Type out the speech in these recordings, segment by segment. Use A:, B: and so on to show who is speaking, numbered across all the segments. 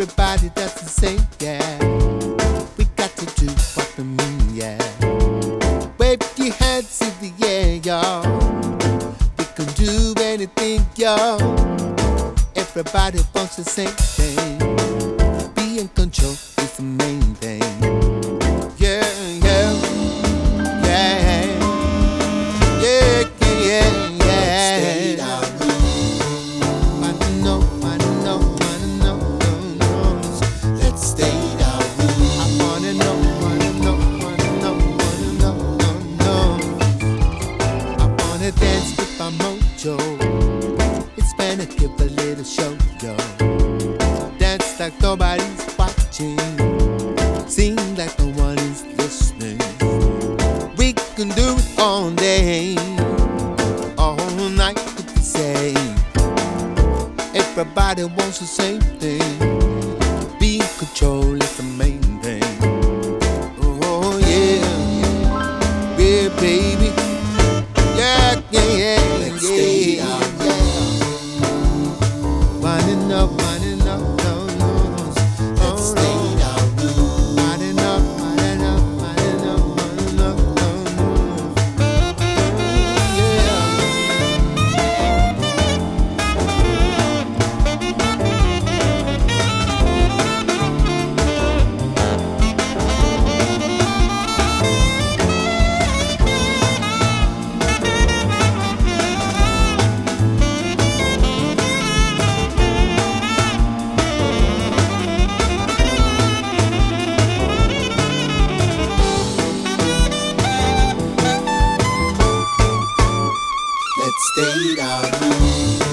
A: everybody does the same, yeah. We got to do what we mean, yeah. Wave your hands in the air, y'all. We can do anything, y'all. Everybody wants the same thing. stayed
B: out.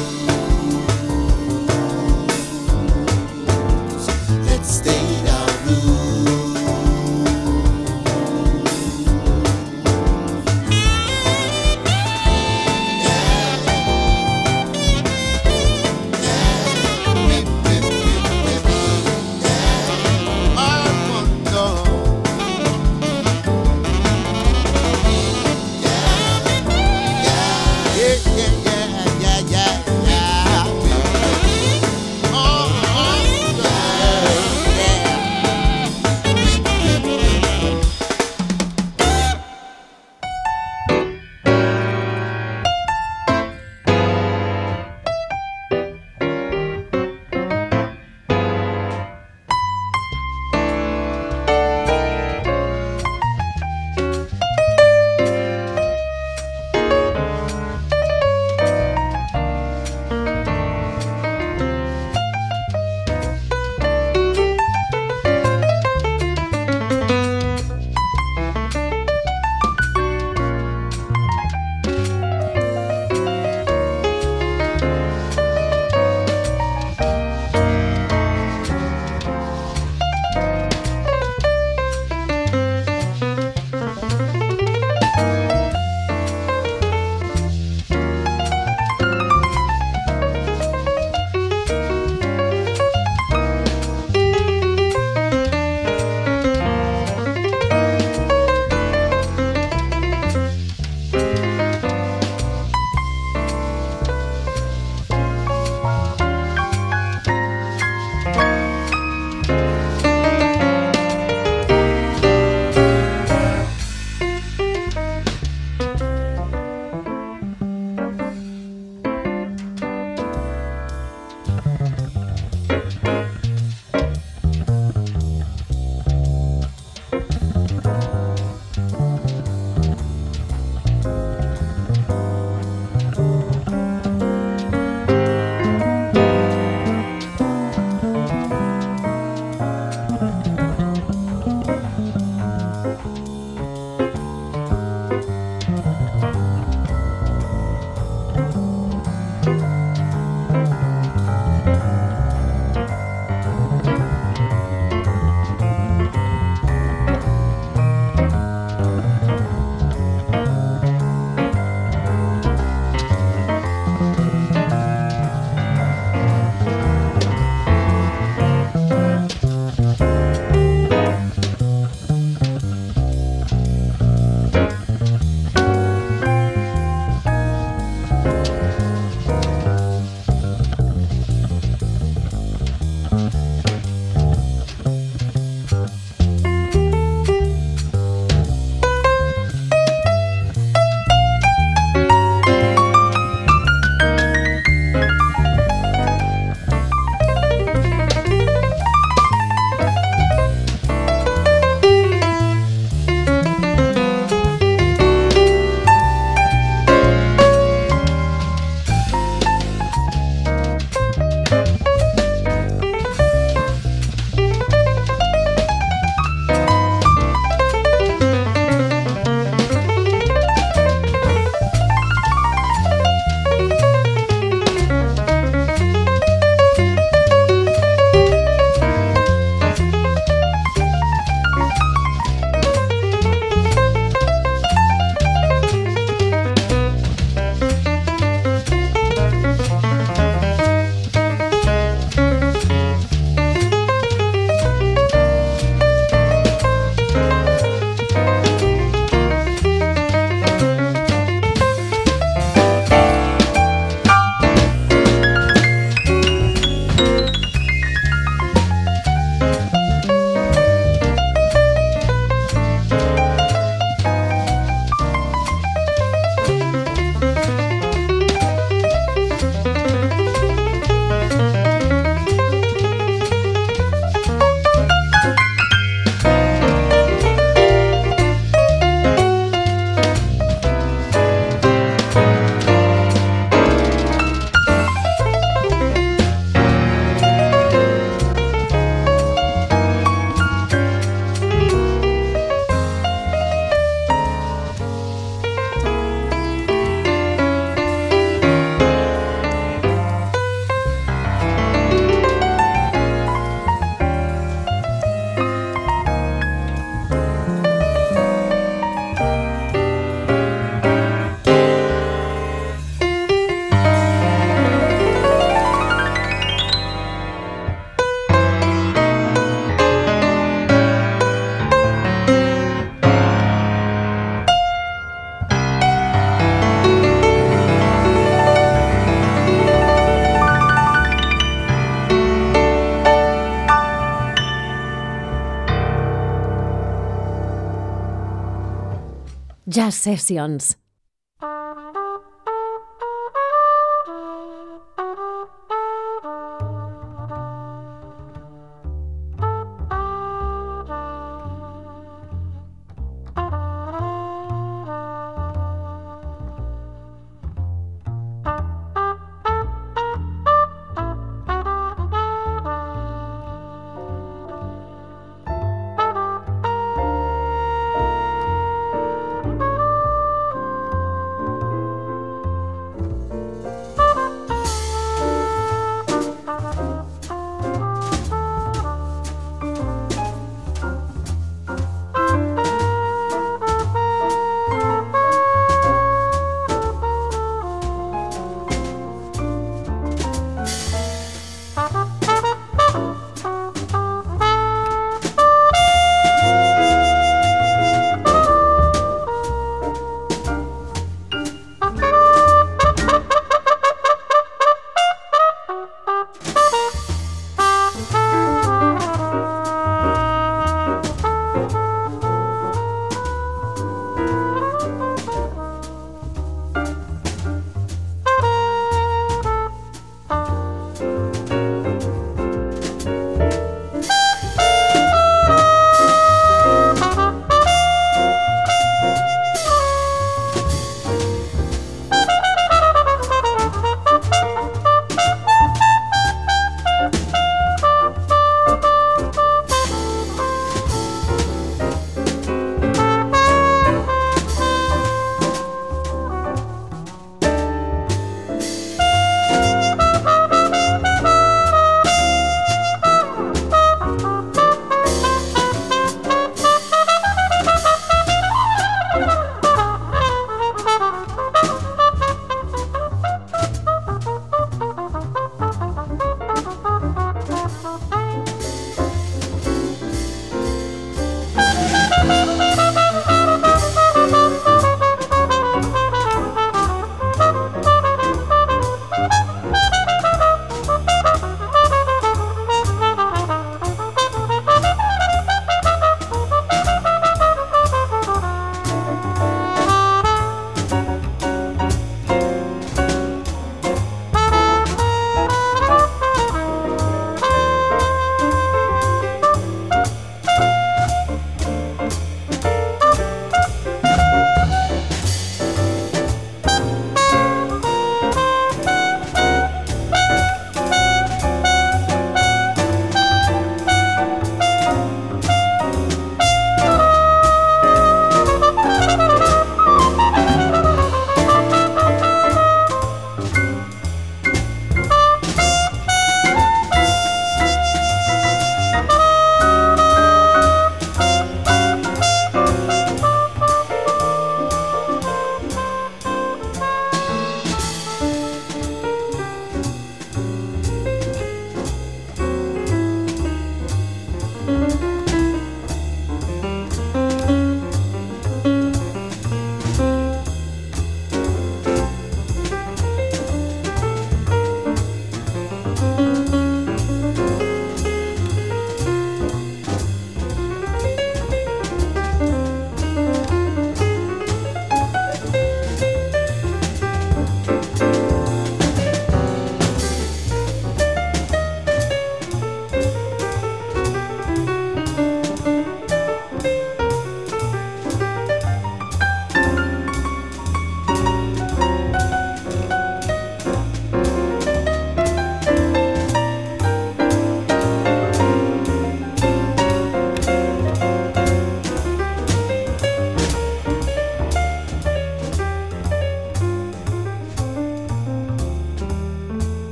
C: Jazz Sessions.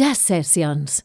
C: Jazz Sessions.